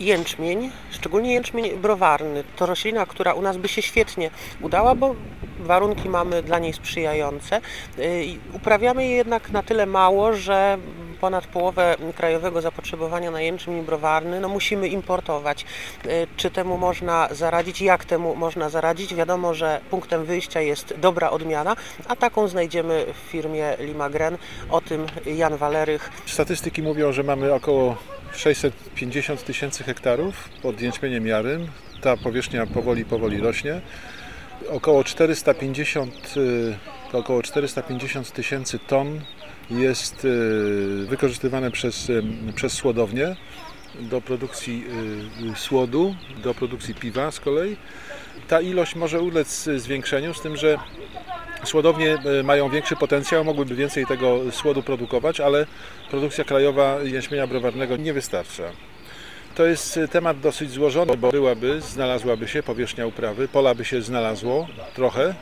Jęczmień, szczególnie jęczmień browarny, to roślina, która u nas by się świetnie udała, bo warunki mamy dla niej sprzyjające. Y, uprawiamy je jednak na tyle mało, że ponad połowę krajowego zapotrzebowania na jęczmień browarny no musimy importować. Y, czy temu można zaradzić? Jak temu można zaradzić? Wiadomo, że punktem wyjścia jest dobra odmiana, a taką znajdziemy w firmie Limagren. O tym Jan Walerych. Statystyki mówią, że mamy około 650 tysięcy hektarów pod jęczmieniem jarym. Ta powierzchnia powoli, powoli rośnie. Około 450, y, około 450 tysięcy ton jest y, wykorzystywane przez, y, przez słodownię do produkcji słodu, do produkcji piwa z kolei. Ta ilość może ulec zwiększeniu, z tym, że Słodownie mają większy potencjał, mogłyby więcej tego słodu produkować, ale produkcja krajowa jęczmienia browarnego nie wystarcza. To jest e, temat dosyć złożony, bo byłaby, znalazłaby się powierzchnia uprawy, pola by się znalazło trochę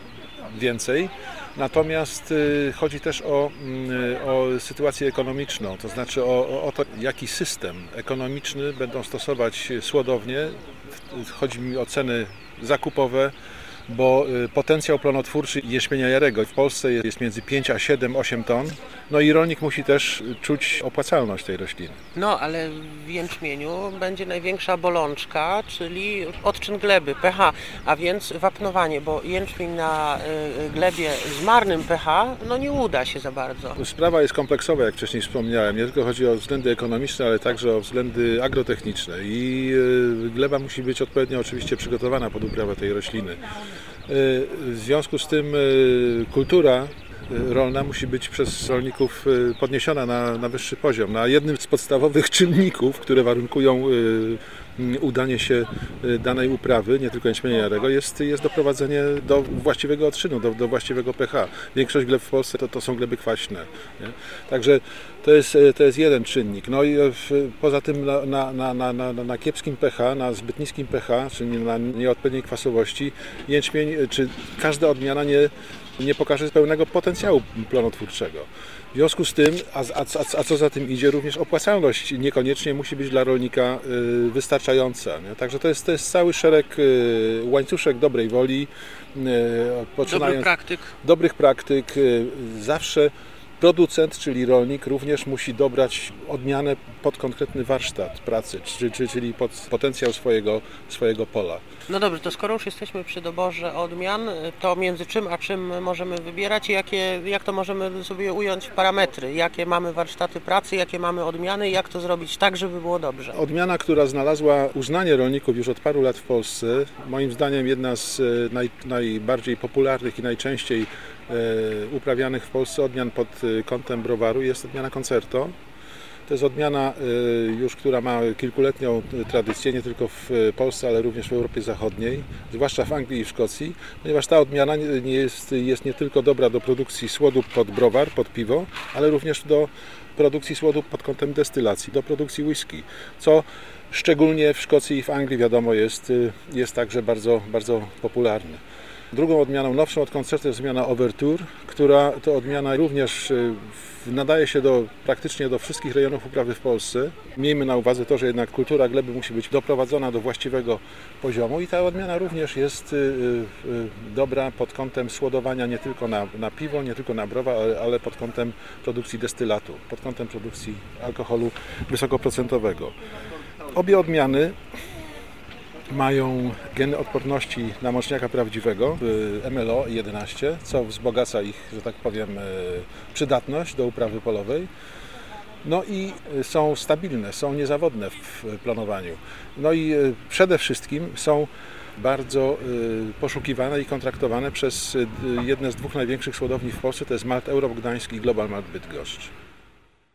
więcej, natomiast e, chodzi też o, mm, o sytuację ekonomiczną, to znaczy o, o to, jaki system ekonomiczny będą stosować słodownie. Chodzi mi o ceny zakupowe, bo y, potencjał plonotwórczy jęczmienia jarego w Polsce jest między 5 a 7, 8 ton. No i rolnik musi też czuć opłacalność tej rośliny. No, ale w jęczmieniu będzie największa bolączka, czyli odczyn gleby, pH, a więc wapnowanie, bo jęczmień na y, glebie z marnym pH, no nie uda się za bardzo. Sprawa jest kompleksowa, jak wcześniej wspomniałem. Nie tylko chodzi o względy ekonomiczne, ale także o względy agrotechniczne i y, gleba musi być odpowiednio oczywiście przygotowana pod uprawę tej rośliny. W związku z tym kultura rolna musi być przez rolników podniesiona na, na wyższy poziom. Na jednym z podstawowych czynników, które warunkują udanie się danej uprawy, nie tylko jęczmienia jarego, jest, jest doprowadzenie do właściwego odczynu, do, do właściwego pH. Większość gleb w Polsce to, to są gleby kwaśne. Nie? Także to jest, to jest jeden czynnik. No i w, poza tym na, na, na, na, na kiepskim pH, na zbyt niskim pH, czyli na nieodpowiedniej kwasowości, jęczmień, czy każda odmiana nie, nie pokaże pełnego potencjału plonotwórczego. W związku z tym, a, a, a, co za tym idzie, również opłacalność niekoniecznie musi być dla rolnika y, wystarczająca. Nie? Także to jest, to jest cały szereg y, łańcuszek dobrej woli, y, dobrych praktyk. Dobrych praktyk. Zawsze producent, czyli rolnik, również musi dobrać odmianę pod konkretny warsztat pracy, czyli pod potencjał swojego, swojego pola. No dobrze, to skoro już jesteśmy przy doborze odmian, to między czym a czym możemy wybierać i jakie, jak to możemy sobie ująć w parametry? Jakie mamy warsztaty pracy, jakie mamy odmiany i jak to zrobić tak, żeby było dobrze? Odmiana, która znalazła uznanie rolników już od paru lat w Polsce, moim zdaniem jedna z e, naj, najbardziej popularnych i najczęściej uprawianych w Polsce odmian pod e, kątem browaru jest odmiana Concerto. To jest odmiana y, już, która ma kilkuletnią tradycję, nie tylko w Polsce, ale również w Europie Zachodniej, zwłaszcza w Anglii i w Szkocji, ponieważ ta odmiana jest, jest nie tylko dobra do produkcji słodu pod browar, pod piwo, ale również do produkcji słodu pod kątem destylacji, do produkcji whisky, co szczególnie w Szkocji i w Anglii wiadomo jest, jest także bardzo, bardzo popularne. Drugą odmianą, nowszą od koncertu jest odmiana Overture, która to odmiana również y, nadaje się do, praktycznie do wszystkich rejonów uprawy w Polsce. Miejmy na uwadze to, że jednak kultura gleby musi być doprowadzona do właściwego poziomu i ta odmiana również jest y, y, dobra pod kątem słodowania nie tylko na, na piwo, nie tylko na browa, ale, ale pod kątem produkcji destylatu, pod kątem produkcji alkoholu wysokoprocentowego. Obie odmiany mają geny odporności na moczniaka prawdziwego MLO 11, co wzbogaca ich, że tak powiem, e, przydatność do uprawy polowej. No i są stabilne, są niezawodne w planowaniu. No i e, przede wszystkim są bardzo e, poszukiwane i kontraktowane przez jedne z dwóch największych słodowni w Polsce, to jest Malt Europ Gdański i Global Malt Bydgoszcz.